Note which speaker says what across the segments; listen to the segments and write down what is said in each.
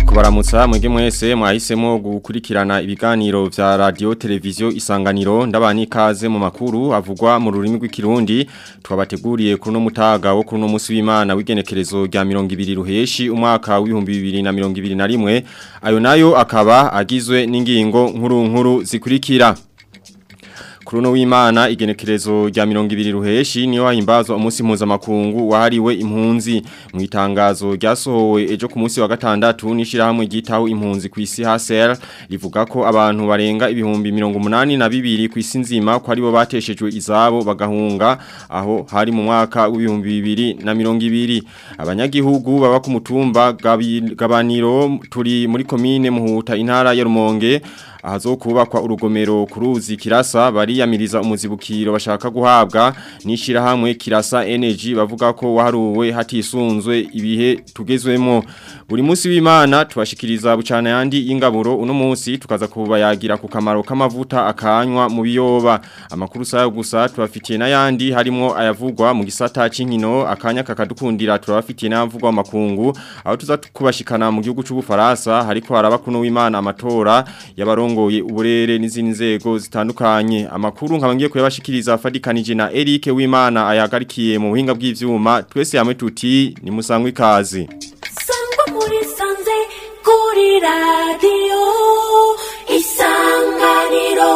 Speaker 1: kubaramutsa mwege mwese mwahisemo gukurikirana ibiganiro vya radio televiziyo isanganiro ndabani kaze mu makuru avugwa mu rurimi rw'ikirundi twabateguriye kuri no mutaga wo kuri no musi w'Imana wigenekerezo rya 200 ruheshi umwaka w'ibihumbi 2021 ayo nayo akaba agizwe n'ingingo nkuru nkuru zikurikira kuruno w'Imana igenekerezo rya 200 ruheshi niyo wahimbazwa umunsi mpuzamakungu wahariwe impunzi mu itangazo ryasohowe ejo ku munsi wa gatandatu nishirahamwe gitaho impunzi ku isi HCR rivuga ko abantu barenga ibihumbi na ku isi nzima ko ari bo bateshejwe izabo bagahunga aho hari mu mwaka w'ibihumbi 2020 abanyagihugu baba ku mutumba gabaniro turi muri komine muhuta intara ya Rumonge ahazo kubakwa urugomero ku ruzi kirasa bariyamiriza umuzibukiro bashaka guhabwa n'ishyirahamwe kirasa energy bavuga ko waruwe hatisunzwe ibihe tugezwemo buri munsi w'imana tubashikiriza bucana yandi y'ingaburo uno munsi tukaza kubayagira ku kamaro k'amavuta akanywa mu biyoba amakuru sayo gusa tubafitiye n'ayandi harimo ayavugwa mu gisata cy'inkino akanya kakadukundira turabafitiye n’avugwa makungu aho tuza kubashikana mu gihugu cy’u cy'ubufaransa hariko harabakuno w'imana amatora y'abarongo arongoye uburere n'izindi nzego zitandukanye amakuru nkabangiye kuyabashikiriza afadikanije na Eric Wimana ayagarikiye mu buhinga bw'ivyuma twese yamwe tuti ni musangwe kazi
Speaker 2: Sangwa muri sanze kuri radio isanganiro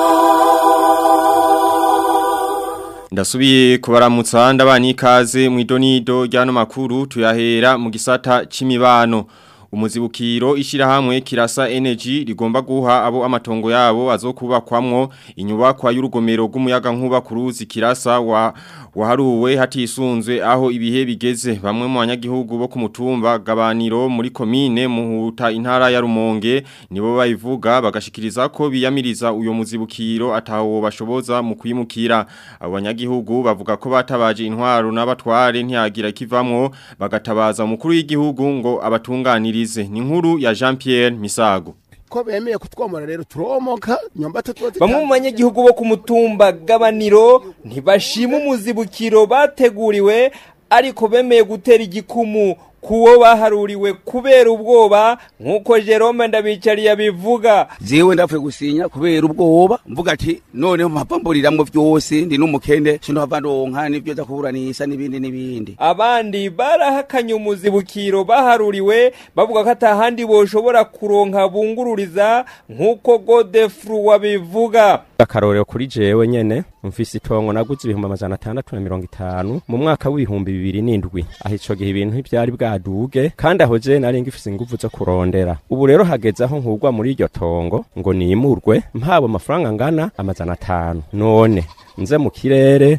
Speaker 1: Ndasubiye kubaramutsa ndabani kaze mu idonido ryano makuru tuyahera mu gisata c'imibano umuzibukiro ishyirahamwe kirasa energy rigomba guha abo amatongo yabo azokubakwamwo inyubakwa y'urugomero rw'umuyaga nkuba ku kirasa wa waharuwe hatisunzwe aho ibihe bigeze bamwe mu banyagihugu bo kumutumba mutumba gabaniro muri komine muhuta intara ya rumonge nibo bayivuga bagashikiriza ko biyamiriza uyo muzibukiro atawo bashoboza mu kuyimukira abo banyagihugu bavuga ko batabaje intwaro n'abatware ntiyagira kivamwo bagatabaza umukuru w'igihugu ngo abatunganire twagize ni nkuru ya jean Pierre misago
Speaker 3: ko bemeye kutwomora rero turomoka nyambato tuba
Speaker 4: bamwe mu banyagihugu bo ku mutumba gabaniro ntibashima umuzibukiro bateguriwe ariko bemeye gutera igikumu kuwo baharuriwe kubera ubwoba nk'uko jerome ndabicariye abivuga
Speaker 5: ziwe ndapfuye gusinya kubera ubwoba mvuga ati noneho mpapfa mburiramwo byose ndi n'umukende sinabandonka n'ibyo nza kuburanisa n'ibindi n'ibindi
Speaker 4: abandi barahakanye umuzibukiro baharuriwe bavuga ko atahandi boshobora kuronka bungururiza nk'uko godefru wabivuga
Speaker 6: akarorero kuri jewe nyene mfise itongo naguze ibihumbi amajana atandatu na mirongo itanu mu mwaka w'ibihumbi bibiri n'indwi aho ico gihe ibintu ivyari bwaduge kandi aho je nari ngifise inguvu zo kurondera ubu rero hageze aho nkurwa muri iryo tongo ngo nimurwe mpabo amafaranga angana amajana atanu none nze mu kirere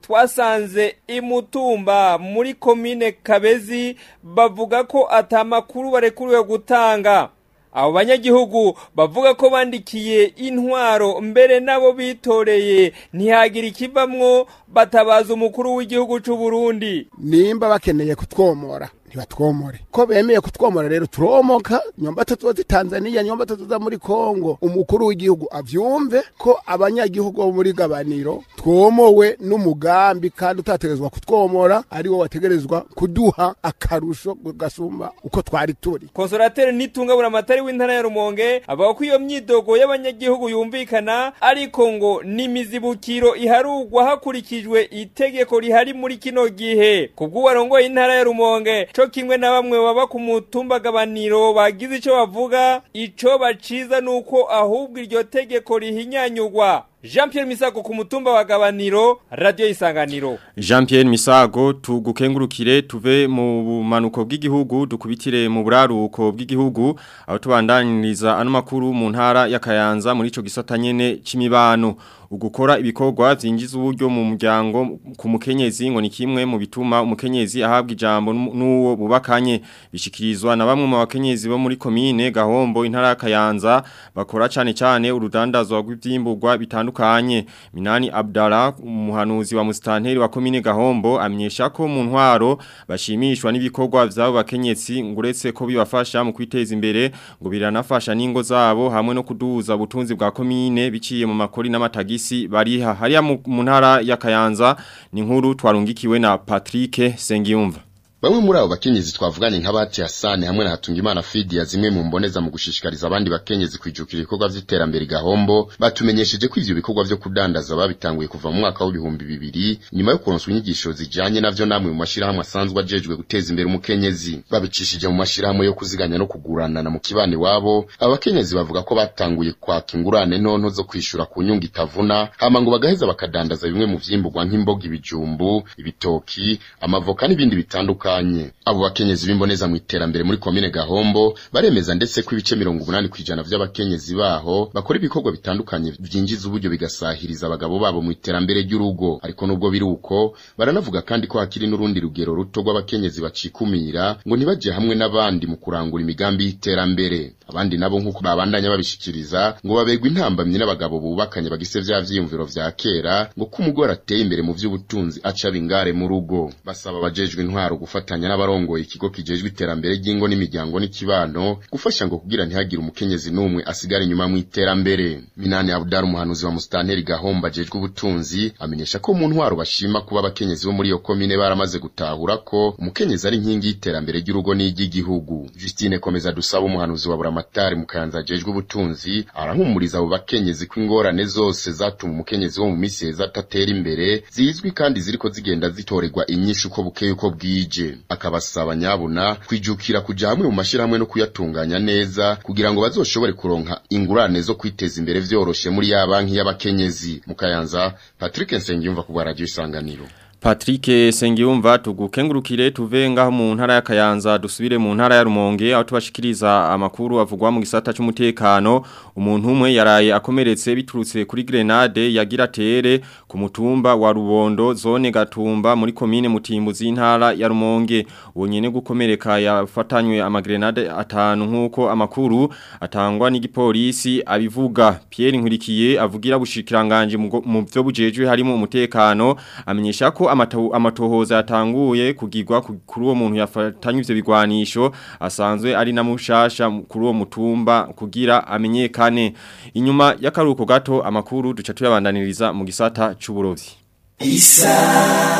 Speaker 4: twasanze imutumba muri komine kabezi bavuga ko atamakuru barekuriwe gutanga abo banyagihugu bavuga ko bandikiye intwaro mbere nabo bitoreye ntihagire ikivamwo batabaza umukuru w'igihugu cy'u Burundi
Speaker 3: nimba bakeneye kutwomora ntibatwomore ko bemeye kutwomora rero turomoka nyombata tuza tanzania nyombata tuza muri Congo umukuru w'igihugu abyumve ko abanyagihugu bo muri gabaniro twomowe n'umugambi kandi utategerezwa kutwomora ariwo wategerezwa kuduha akarusho gasumba uko twari turi
Speaker 4: konsorateri nitungabura amatari w'intara ya rumonge avuga ko iyo myidogo y'abanyagihugu yumvikana ariko ngo n'imizibukiro iharugwa hakurikijwe itegeko rihari muri kino gihe kubw'uwarongoye intara ya rumonge co kimwe na bamwe baba ku mutumbagabaniro bagize ico bavuga ico baciza nuko ahubwo iryo tegeko rihinyanyurwa jean Pierre misago ku mutumba wa gabaniro radiyo isanganiro
Speaker 1: jean Pierre misago tugukengurukire tuve mu bumanuko bw'igihugu dukubitire mu buraruko bw'igihugu aho tubandaniriza ano makuru mu ntara y'akayanza muri icyo gisata nyine cy'imibano ugukora ibikorwa zinjiza uburyo mu muryango ku mukenyezi ngo ni kimwe mu bituma umukenyezi ahabwa ijambo n'uwo bubakanye bishikirizwa na bamwe mu bakenyezi bo muri komine gahombo intara Kayanza bakora cyane cyane urudandazwa rw'ibyimburwa bitandukanye Minani Abdallah umuhanuzi wa mustanteri wa komine gahombo amenyesha ko mu ntwaro bashimishwa n'ibikorwa by'abo bakenyezi nguretse ko bibafasha mu kwiteza imbere ngo biranafasha n'ingo zabo hamwe no kuduza ubutunzi bwa komine biciye mu makori n'amatagisi serivisi bariha hariya mu ntara ya Kayanza ni nkuru twarungikiwe na Patrick Sengiyumva
Speaker 7: bamwe muri abo bakenyezi twavuganye nka Bahati Hassan hamwe na Hatungimana Fidia zimwe mu mboneza mu gushishikariza abandi bakenyezi kwijukira ibikorwa vy'iterambere gahombo batumenyesheje ko ivyo bikorwa vyo kudandaza babitanguye kuva mu mwaka w'ibihumbi bibiri nyuma yo kuronswa inyigisho zijyanye navyo namwe mu mashirahamwe asanzwe ajejwe guteza imbere umukenyezi babicishije mu mashirahamwe yo kuziganya no kuguranana mu kibane wabo aba bakenyezi bavuga ko batanguye kwaka ingurane ntonto zo kwishyura ku nyungu itavuna hama ngo bagaheza bakadandaza bimwe mu vyimburwa nk'imboga ibijumbu ibitoki amavoka n'ibindi bitandukanye batandukanye abo bakenyezi b'imboneza mu iterambere muri komine gahombo baremeza ndetse ko ibice mirongo umunani ku ijana by'abakenyezi baho bakora ibikorwa bitandukanye byinjiza uburyo bigasahiriza abagabo babo mu iterambere ry'urugo ariko nubwo biri uko baranavuga kandi ko hakiri n'urundi rugero ruto rw'abakenyezi bacikumira ngo ntibajye hamwe n'abandi mu kurangura imigambi y'iterambere abandi nabo nk'uko babandanya babishyikiriza ngo babegwa intambamye n'abagabo bubakanye bagise bya byiyumviro vya kera ngo ko umugore ateye imbere mu by'ubutunzi aca bingare mu rugo basaba abajejwe intwaro gufata gufatanya n'abarongoye ikigo kijejwe iterambere ry'ingo n'imiryango n'ikibano gufasha ngo kugira ntihagire umukenyezi n'umwe asigare inyuma mu iterambere Minani Abdar umuhanuzi wa Mustanteri Gahomba jejwe ubutunzi amenyesha ko mu ntwaro bashima kuba abakenyezi bo muri iyo komine baramaze gutahura ko umukenyezi ari inkingi y'iterambere ry'urugo n'iry'igihugu Justine Komeza dusaba umuhanuzi wa Buramatari mu jejwe’ ubutunzi arahumuriza abo bakenyezi ko ingorane zose zatuma umukenyezi wo mu misi heza atatera imbere zizwi kandi ziriko zigenda zitorerwa inyishu uko bukeye uko bwije akabasaba nyabuna kwijukira kuja hamwe mu mashyirahamwe no kuyatunganya neza kugira ngo bazoshobore kuronka ingurane zo kwiteza imbere vyoroshe muri ya banki y'abakenyezi mukayanza Patrick Nsengiyumva ku radio isanganiro
Speaker 1: Patrick Sengiyumva tugukengurukire tuve ngaho mu ntara ya Kayanza dusubire mu ntara ya Rumonge aho tubashikiriza amakuru avugwa mu gisata cy'umutekano umuntu umwe yaraye akomeretse biturutse kuri grenade yagira tere kumutumba wa rubondo zone gatumba muri komine mutimbuzi intara ya rumonge wonyene gukomereka yafatanywe grenade atanu nkuko amakuru atangwa n'igipolisi abivuga Pierre Nkurikiye avugira bushikiranganje mu byo bujejwe harimo umutekano amenyesha ko amatohoza yatanguye kugirwa kuri uwo muntu yafatanywe ivyo bigwanisho asanzwe ari na mushasha kuri uwo mutumba kugira amenyekane inyuma y'akaruko gato amakuru duca tuyabandaniriza mu gisata cy'uburobyi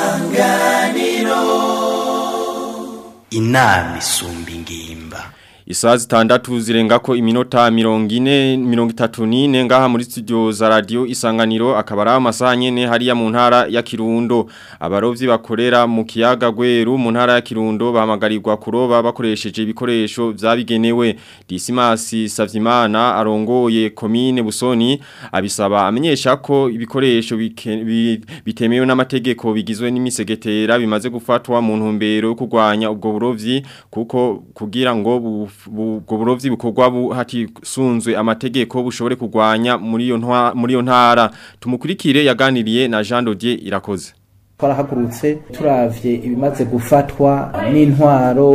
Speaker 8: isanganiro inama isumba ingimba
Speaker 1: Isaa zitandatu zirenga ko iminota mirongo ine mirongo itatu n'ine ngaha muri studio za radio isanganiro akaba ari amasaha nyene hariya mu ntara ya Kirundo abarovyi bakorera mu kiyaga Gweru mu ntara ya Kirundo bahamagarirwa kuroba bakoresheje ibikoresho byabigenewe Disimas Savyimana arongoye commune Busoni abisaba amenyesha ko ibikoresho bitemewe n'amategeko bigizwe n'imisegetera bimaze gufatwa mu ntumbero yo kugwanya ubwo burovyi kuko kugira ngo ubwo burobyi bukorwa hakisunzwe amategeko bushobore kugwanya muri iyo ntara tumukurikire yaganiriye na jean dodier irakoze
Speaker 9: twarahagurutse turavye ibimaze gufatwa n'intwaro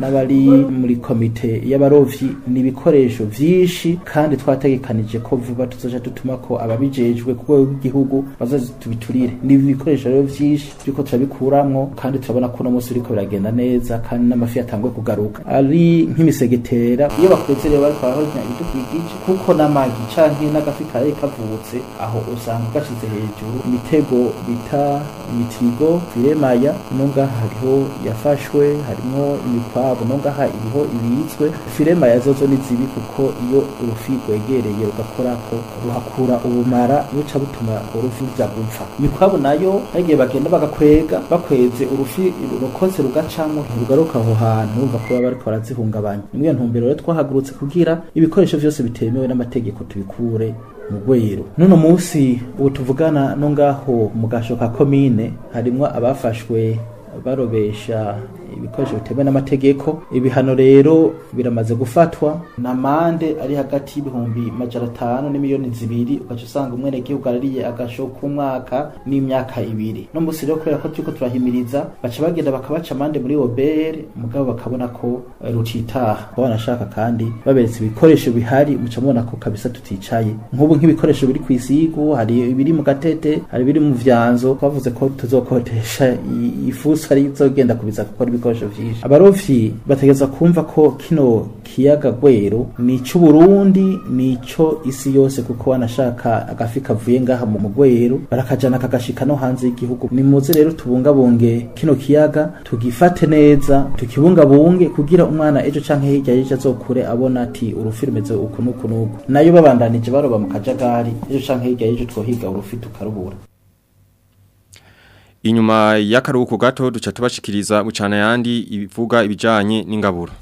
Speaker 9: n'abari muri komite y'abarovyi ni ibikoresho vyinshi kandi twategekanije ko vuba tuzoja dutuma ko ababijejwe ku rwego rw'igihugu bazoza tubiturire ni ibikoresho rero vyinshi turiko turabikuramwo kandi turabona ko uno munsi uriko biragenda neza kandi n'amafi yatanguye kugaruka ari nk'imisegetera iyo bakuze rero bariko barahonya ibidukwigije kuko n'amagi canke n'agafi karaye kavutse aho usanga gashize hejuru imitego bita ibitigo biremaya ino hariho yafashwe harimo imikwabu ino ngaha iriho ibitswe firemaya zozo ni zibi kuko iyo urufi rwegereye rugakorako ruhakura ubumara buca butuma urufi ruja gupfa imikwabu nayo igihe bagenda bagakwega bakweze urufi rukoze rugacamwo ntirugaruka aho hantu bumva ko baba bariko barazihungabanya niyo ntumbero rero twahagurutse kugira ibikoresho byose bitemewe n'amategeko tubikure mugwiro none umunsi utuvugana no ngaho mu komine harimwo abafashwe barobesha ibikoresho bitewe n'amategeko ibihano rero biramaze gufatwa n'amande ari hagati y'ibihumbi majana atanu n'imiliyoni zibiri ugaca usanga umwenegihugu arariye agasho k'umwaka n'imyaka ibiri no munsi rero kubera ko turiko turahimiriza baca bagenda bakabaca amande muri obere mugabo bakabona ko eh, rutitaha banashaka kandi baberetse ibikoresho bihari muca mubona ko kabisa tuticaye nk'ubu nk'ibikoresho biri ku isigo hari ibiri mu gatete hari ibiri mu byanzo bavuze ko tuzokotesha ifuso ari izogenda kubiza gukora n'ibikoresho byinshi abarofyi bategereza kumva ko kino kiyaga gweru ni Burundi nico isi yose kuko wanashaka agafi kavuye ngaha mu mugweru barakajana kagashika no hanze y'igihugu nimuze rero tubungabunge kino kiyaga tugifate neza tukibungabunge kugira umwana ejo canke hirya y'ejo azokure abona ati urufi rumeze uku n'uku n'uku nayo babandanije baroba mu kajagari ejo canke hirya y'ejo twohiga urufi tukarubura
Speaker 1: inyuma y'akaruhuko gato duca tubashikiriza bucana yandi ibivuga ibijanye n'ingaburo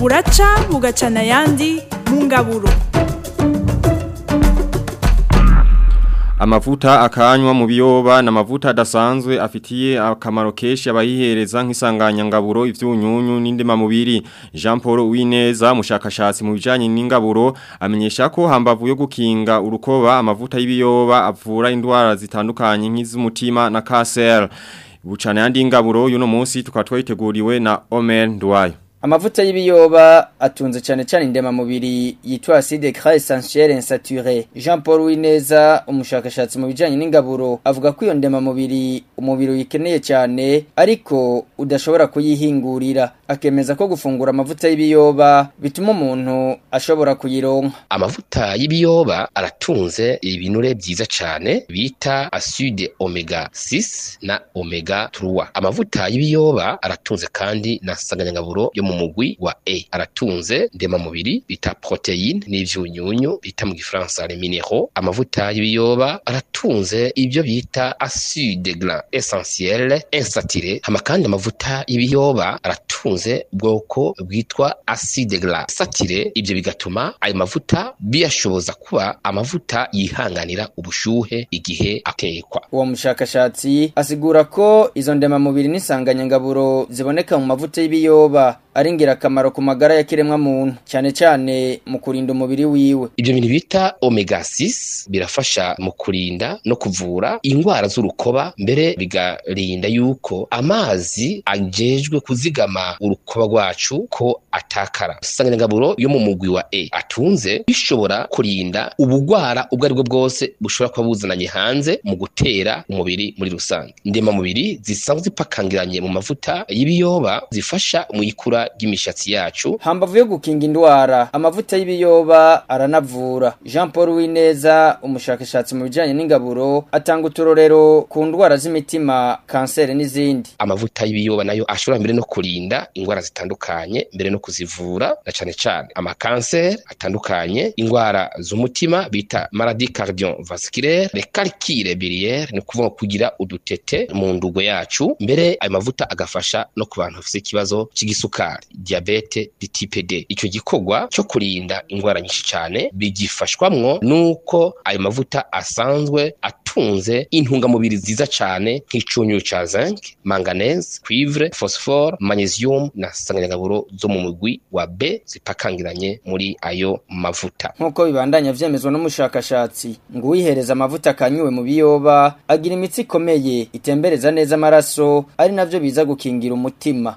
Speaker 10: buraca bugacana yandi mu ngaburo
Speaker 1: amavuta akanywa mu biyoba ni amavuta adasanzwe afitiye akamaro keshi abayihereza nk'isanganyangaburo ibyunyunyu n’indi mamubiri jean paul uwineza mushakashatsi mu bijyanye n'ingaburo amenyesha ko hambavu yo gukinga urukoba amavuta y'ibiyoba avura indwara zitandukanye nk'iz'umutima na kanseri bucana yandi ngaburo y'uno munsi tukaba twayiteguriwe na omen duwayo
Speaker 11: Amavuta y'ibiyoba atunze cyane cyane indema mubiri yitwa acide gras essentielle insaturée. Jean Paul Wineza umushakashatsi mu bijanye n'ingaburo avuga ko iyo ndema mubiri umubiri uyikeneye cyane ariko udashobora kuyihingurira. akemeza ko gufungura amavuta y'ibiyoba bituma umuntu ashobora kuyironka
Speaker 12: amavuta y'ibiyoba aratunze ibinure byiza cyane bita aside omega 6 na omega 3 amavuta y'ibiyoba aratunze kandi na nsanganyangaburo yo mu mugwi wa e aratunze ndemamubiri bita proteine n'ivyunyunyu bita mu gifaransa les amavuta y'ibiyoba aratunze ibyo bita acide gras essentiel insaturé hama kandi amavuta y'ibiyoba aratunze bitunze bwoko bwitwa acide gras satire ibyo bigatuma ayo mavuta biyashoboza kuba amavuta yihanganira ubushyuhe igihe atekwa
Speaker 11: uwo mushakashatsi asigura ko izo ndemamubiri n'isanganyangaburo ziboneka mu mavuta y'ibiyoba ari ingirakamaro ku magara ya kiremwa muntu cyane cyane mu kurinda umubiri wiwe
Speaker 12: ibyo bintu bita omega birafasha mu kurinda no kuvura indwara z'urukoba mbere bigarinda yuko amazi ajejwe kuzigama urukoba rwacu ko atakara insanganyangaburo yo mu mugwi wa e atunze bishobora kurinda ubugwara ubwo aribwo bwose bushobora kuba buzananye hanze mu gutera umubiri muri rusange ndemamubiri zisanzwe zipakangiranye mu mavuta y'ibiyoba zifasha mu ikura ry'imishatsi yacu
Speaker 11: hambavu yo gukinga indwara amavuta y'ibiyoba aranavura jean paul wineza umushakashatsi mu bijyanye n'ingaburo atanga uturorero ku ndwara z'imitima kanseri n'izindi
Speaker 12: amavuta y'ibiyoba nayo ashobora mbere no kurinda indwara zitandukanye mbere no kuzivura na cyane cyane amakanseri atandukanye indwara z'umutima bita maladi cardiovasculaire les calculs biliaires ni ukuvuga kugira udutete mu ndugo yacu mbere ayo mavuta agafasha no ku bantu bafite ikibazo cy'igisukari diabete di type icyo gikorwa cyo kurinda indwara nyinshi cyane bigifashwamwo nuko ayo mavuta asanzwe at itunze intungamubiri nziza cyane nk'icyunyu cya zinc manganese cuivre phosphore magnesium na sanganyagaburo zo mu mugwi wa B zipakangiranye muri ayo mavuta
Speaker 11: nk'uko bibandanya vyemezwa n'umushakashatsi ngo uwihereza amavuta akanyuwe mu biyoba agira imitsi ikomeye itembereza neza amaraso ari nabyo biza gukingira umutima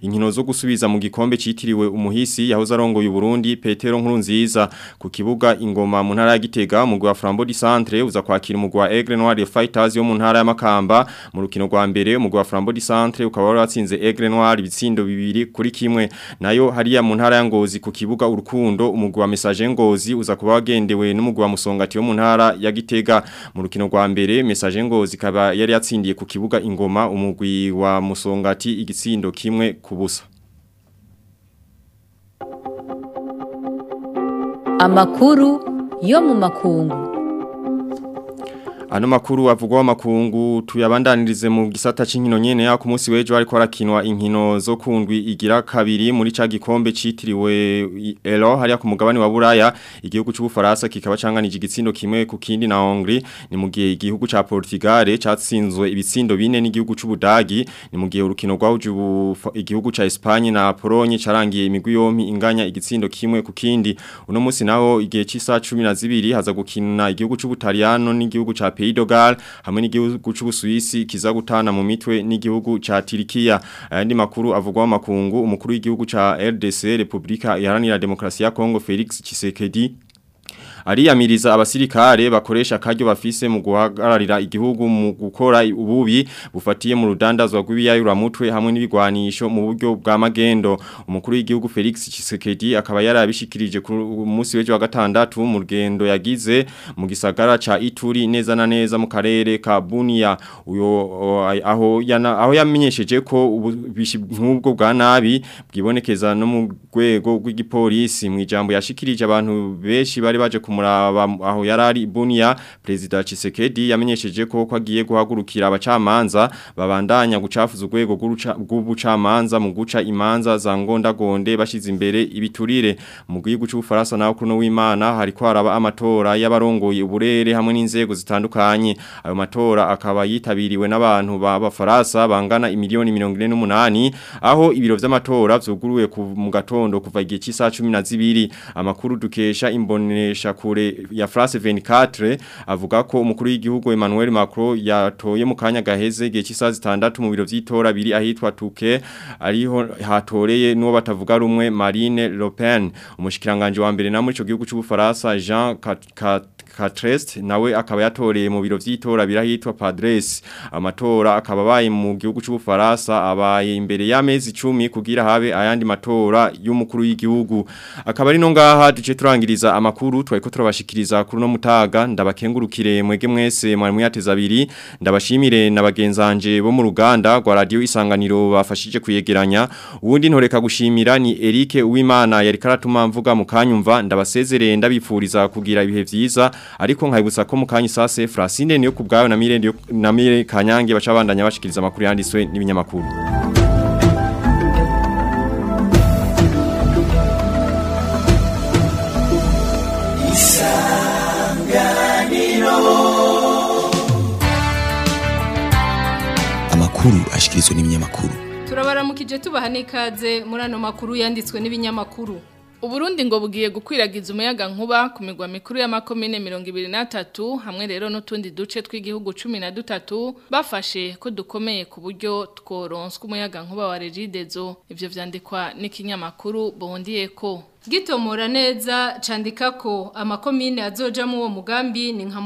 Speaker 1: inkino zo gusubiza mu gikombe cyitiriwe umuhisi yahoze arongoye Burundi Petero nkuru nziza ku kibuga ingoma mu ntara ya Gitega mu gwa Frambo di Centre uza kwakira umugwa Aigle Noir Fighters yo mu ntara y'amakamba mu rukino rwa mbere umugwa Flambeau di Centre ukaba waratsinze Aigle Noir ibitsindo bibiri kuri kimwe nayo hariya mu ntara ya Ngozi ku kibuga urukundo umugwa Message Ngozi uza kuba wagendewe n'umugwa Musongati yo mu ntara ya Gitega mu rukino rwa mbere Message Ngozi kaba yari yatsindiye ku kibuga ingoma umugwi wa Musongati igitsindo kimwe kubusa
Speaker 13: amakuru yo mu makungu
Speaker 1: Ano makuru avugwa makungu tuyabandanirize mu gisata c'inkino nyene ya ku munsi wejo ariko arakinwa inkino zo kundwi igira kabiri muri ca gikombe we Elo hariya ku mugabane wa Buraya igihugu c'u Faransa kikaba canganije igitsindo kimwe ku kindi na Hongrie ni mu gihe cha ca Portugal catsinzwe ibitsindo bine n'igihugu c'u Budagi ni mu gihe urukino rwahuje igihugu ca Espagne na Pologne charangi imigwi yompi inganya igitsindo kimwe ku kindi uno munsi naho igihe c'isa 12 haza gukina igihugu c'u Butaliyano n'igihugu ca Pays dogal hamwe n'igihugu cy'u Busuwisi kiza gutana mu mitwe n'igihugu ca Turikiya ayandi makuru avugwa makungu umukuru w'igihugu ca RDC Republika Iharanira Demokrasia ya Kongo Felix Tshisekedi ariyamiriza abasirikare bakoresha akaryo bafise mu guhagararira igihugu mu gukora ububi bufatiye mu rudandazwa mutwe hamwe n'ibigwanisho mu buryo bwa magendo umukuru w'igihugu Felix Tshisekedi akaba yarabishikirije ku munsi w'ejo wa gatandatu mu rugendo yagize mu gisagara ca Ituri neza na neza mu karere ka Bunia uyo aho yana aho yamenyesheje ko ububishi bwa nabi bwibonekeza no mu rwego rw'igipolisi mu ijambo yashikirije abantu benshi bari baje ku kumuraba aho yarari Ibunia Perezida Chisekedi yamenyesheje ko ko agiye guhagurukira abacamanza babandanya gucafuza urwego rw'ubucamanza mu guca imanza za ngonda gonde bashize imbere ibiturire mu gihugu cy'Ufaransa naho kuno w'Imana hari kwaraba amatora y'abarongoye uburere hamwe n'inzego zitandukanye ayo matora akaba yitabiriwe n'abantu b'abafaransa bangana imiliyoni 48 aho ibiro vy'amatora vyuguruwe mu gatondo kuva igihe cy'isaha 12 amakuru dukesha imbonesha kure ya France 24 avuga ko umukuru w'igihugu Emmanuel Macron yatoye mu kanya gaheze gihe cy'isaha zitandatu mu biro by'itora biri ahitwa Tuke ariho hatoreye nuwo batavuga rumwe Marine Le Pen umushikiranganje wa mbere na muri gihugu cy'ubufaransa Jean Cat Catrest nawe akaba yatoreye mu biro vy'itora birahitwa Padres amatora akaba baye mu gihugu c'ubufaransa abaye imbere y'amezi 10 kugira habe ayandi matora y'umukuru y'igihugu akaba ari no ngaha duce turangiriza amakuru twaiko turabashikiriza kuri no mutaga ndabakengurukire mwege mwese mwari muyateza abiri ndabashimire nabagenzanje bo mu ruganda rwa radio isanganiro bafashije kuyegeranya uwundi ntoreka gushimira ni Eric Uwimana yari karatuma mvuga mu kanyumva ndabasezereye ndabifuriza kugira ibihe vyiza ariko nkayibutsa ko mu kanya isase Francine niyo kubgayo na Mirende na Mire Kanyange bacabandanya bashikiriza makuru yanditswe n'ibinyamakuru
Speaker 14: Amakuru ashikirizwa n'ibinyamakuru
Speaker 15: Turabara mukije tubaha nikaze muri ano makuru yanditswe n'ibinyamakuru Uburundi ngo bugiye gukwiragiza umuyaga nkuba ku migwa mikuru y'amakomine 23 hamwe rero n'utundi duce tw'igihugu 13 bafashe ko dukomeye ku buryo tworonswa umuyaga nkuba wa Regidezo ivyo vyandikwa n'ikinyamakuru Bondiyeko gitomora neza chandikako, ko amakomine azojamo uwo mugambi ni nka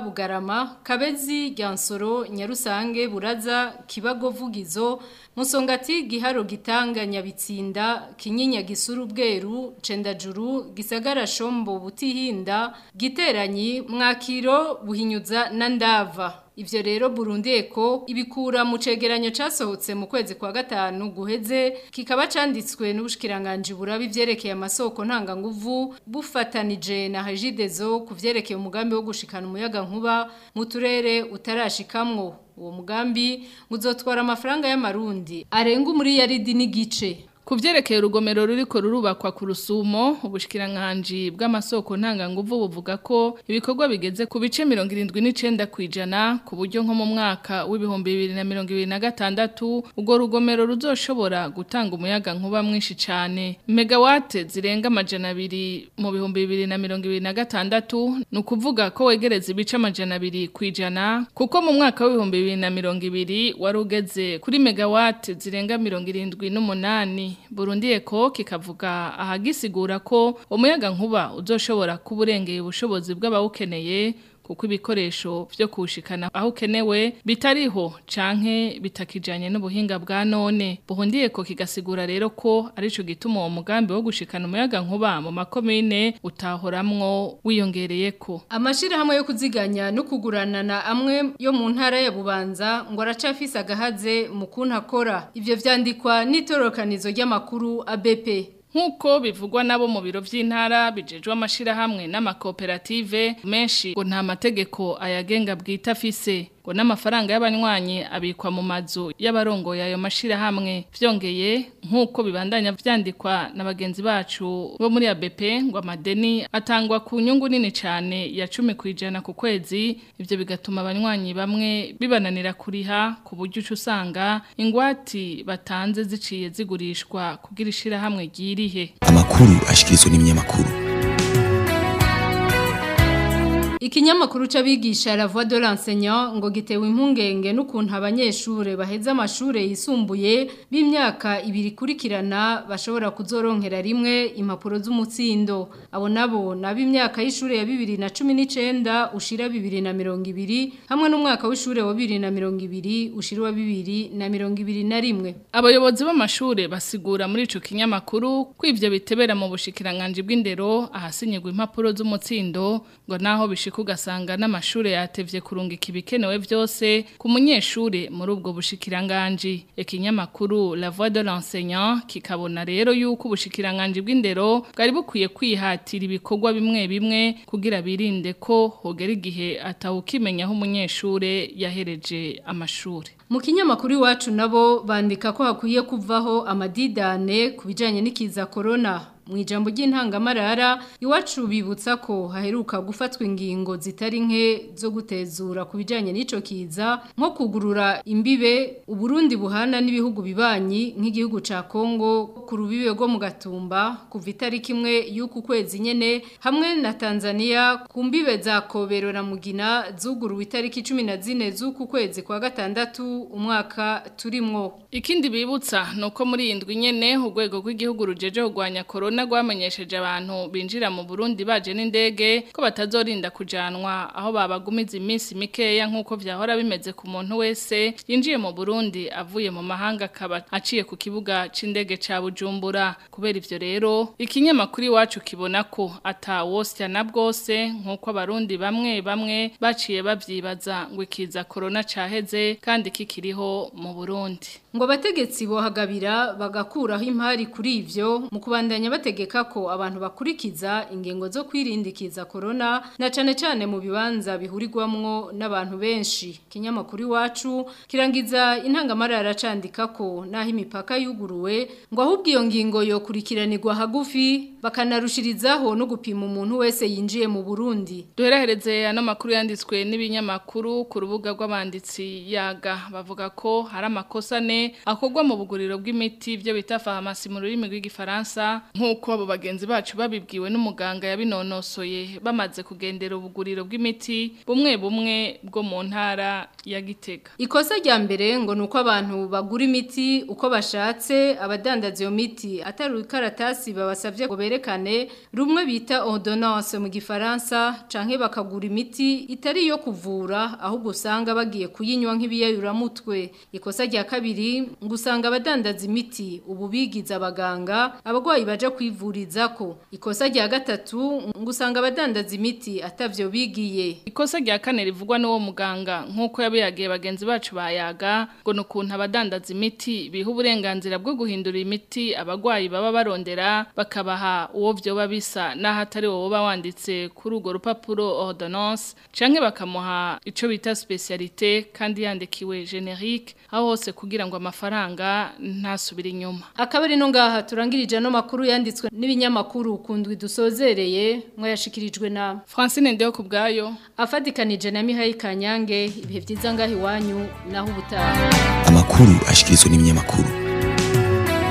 Speaker 15: bugarama kabezi ryansoro nyarusange buraza kibago vugizo musongati giharo gitanga nyabitsinda kinyinya gisura ubweru cendajuru gisagara shombo butihinda giteranyi mwakiro buhinyuza na ndava Ivyo rero Burundi Eco ibikura mu cegeranyo casohotse mu kwezi kwa gatanu guheze kikaba canditswe n'ubushikiranganje burabi vyerekeye amasoko ntanga nguvu bufatanije na Hajidezo kuvyerekeye umugambi wo gushikana umuyaga nkuba mu turere utarashikamwo uwo mugambi ngo amafaranga y'amarundi arenga muri yaridi n'igice ku byerekeye urugomero ruriko rurubakwa ku rusumo ubushikiranganji bw'amasoko ntanganguvu buvuga ko ibikorwa bigeze ku bice 79 kwijana ku buryo nko mu mwaka w'ibihumbi 2026 ubwo rugomero ruzoshobora gutanga umuyaga nkuba mwinshi cyane megawate zirenga amajana abiri mu bihumbi 2026 ni ukuvuga ko wegereza ibice amajana abiri kwijana kuko mu mwaka w'ibihumbi 2020 wari ugeze kuri megawatt zirenga 78 Burundi Eco kikavuga ahagisigura ko umuyaga nkuba uzoshobora kuburengeye ubushobozi bw'abawukeneye kuko ibikoresho byo kushikana, aho ukenewe bitariho canke bitakijanye n'ubuhinga bwa none buhundiye ko kigasigura rero ko arico gituma uwo mugambi wo gushikana umuyaga nkuba mu makomine utahoramwo wiyongereyeko
Speaker 14: amashirahamwe yo kuziganya no kugurana na amwe yo mu ntara ya Bubanza ngo aracafise agahaze mu kuntakora ivyo vyandikwa n'itorokanizo ry'amakuru ABP
Speaker 15: nk'uko bivugwa nabo mu biro by'intara bijejwe amashyirahamwe n'amakoperative menshi ngo nta mategeko ayagenga bwite afise ngo n'amafaranga y'abanywanyi abikwa mu mazu y'abarongoye ayo mashirahamwe vyongeye nk'uko bibandanya vyandikwa na bagenzi bacu bo muri ABP ngo amadeni atangwa ku nyungu nini cyane ya cumi ku ijana ku kwezi ibyo bigatuma abanywanyi bamwe bibananira kuriha ku buryo usanga ingwati batanze ziciye zigurishwa kugira ishirahamwe ryirihe
Speaker 16: amakuru ashyikirizwa n'iminyamakuru
Speaker 14: ikinyamakuru c'abigisha la voix de l'enseignant ngo gitewe impungenge n'ukuntu abanyeshuri baheze amashuri yisumbuye b'imyaka ibiri kurikirana bashobora kuzoronkera rimwe impapuro z'umutsindo abo nabo nabo imyaka y’ishuri ya bibiri na cumi 2019 ushira bibiri na mirongo ibiri hamwe n'umwaka w'ishure wa 2020 ushira wa rimwe
Speaker 15: abayobozi b’amashuri basigura muri ico kinyamakuru kwivyo bitebera mu bushikiranganje bw'indero ahasinyirwa impapuro z'umutsindo ngo naho bishika bushika ugasanga n'amashuri yatevye kurungika ibikenewe byose ku munyeshure muri ubwo bushikiranganje ikinyamakuru La Voix de l'enseignant kikabona rero yuko ubushikiranganje bw'indero bwari bukwiye kwihatira ibikorwa bimwe bimwe kugira birinde ko hogera igihe atawukimenya aho umunyeshure yahereje amashuri
Speaker 14: mu kinyamakuru iwacu nabo bandika ko hakwiye kuvaho amadidane ku bijyanye n'ikiza Corona. mu ijambo ry'intangamarara iwacu bibutsa ko haheruka gufatwa ingingo zitari nke zo gutezura ku bijyanye n'icyo kiza nko kugurura imbibe uburundi buhana n'ibihugu bibanyi nk'igihugu cya kongo ku rubibe mu gatumba kuva kimwe imwe y'uku kwezi nyine hamwe na tanzania ku mbibe za kobero na mugina zuguru itariki cumi na zine z'uku kwezi kwa gatandatu umwaka turimo
Speaker 15: ikindi bibutsa ni uko muri iyi ndwi nyine urwego rw'igihugu rujeje kurwanya korona Ghana gwamenyesheje abantu binjira mu Burundi baje n'indege ko batazorinda kujanwa aho babagumiza iminsi mikeya nkuko vyahora bimeze ku muntu wese yinjiye mu Burundi avuye mu mahanga akaba aciye ku kibuga c'indege ca Bujumbura kubera ivyo rero ikinyamakuru iwacu kibona ko ata atawosya na bwose nkuko abarundi bamwe bamwe baciye bavyibaza ngo ikiza corona caheze kandi kikiriho mu Burundi
Speaker 14: ngo abategetsi bohagabira bagakuraho impari kuri ivyo mu kubandanya bate bategeka ko abantu bakurikiza ingengo zo kwirindikiza corona na cyane cyane mu bibanza bihurigwamo n'abantu benshi kinyamakuru iwacu kirangiza intangamara candika ko naho imipaka yuguruwe ngo ahubwo iyo ngingo yo hagufi bakanarushirizaho no gupima umuntu wese yinjiye mu Burundi
Speaker 15: duherereze ano makuru yanditswe n'ibinyamakuru ku rubuga rw'abanditsi yaga bavuga ko hari amakosa ne akorwa mu buguriro bw'imiti byo bita farumasi mu rurimi rw'igifaransa nk'uko abo bagenzi bacu babibwiwe n'umuganga yabinonosoye bamaze kugendera ubuguriro bw'imiti bumwe bumwe bwo mu ntara ya Gitega
Speaker 14: ikosa rya mbere ngo ni uko abantu bagura imiti uko bashatse abadandaza iyo miti atari ukaratasi babasavye gobera berekane rumwe bita ordonnance mu gifaransa canke bakagura imiti itari yo kuvura ahubwo usanga bagiye kuyinywa mutwe ikosa rya kabiri ngo usanga abadandaza imiti ubu abaganga abagwayi baje kwivuriza ko ikosa rya gatatu ngo usanga abadandaza imiti atavyo bigiye
Speaker 15: ikosa rya kane rivugwa n'uwo muganga nk'uko yabiyagiye bagenzi bacu bayaga ngo ni ukuntu abadandaza imiti biha uburenganzira bwo guhindura imiti abagwayi baba barondera bakabaha uwo byoba bisa n'ahatari wowe uba wanditse kuri rupapuro ordonnance canke bakamuha ico bita specialité kandi yandikiwe generique aho hose kugira ngo amafaranga ntasubira inyuma
Speaker 14: akabari no ngaha turangirije no makuru yanditswe n'ibinyamakuru kundwi dusozereye mwayashikirijwe na
Speaker 15: Francine Ndeo kubgayo
Speaker 14: afatikanije na Mihai Kanyange ibihe byiza ngahi wanyu naho ubutaha
Speaker 16: amakuru ashikirizwe n'ibinyamakuru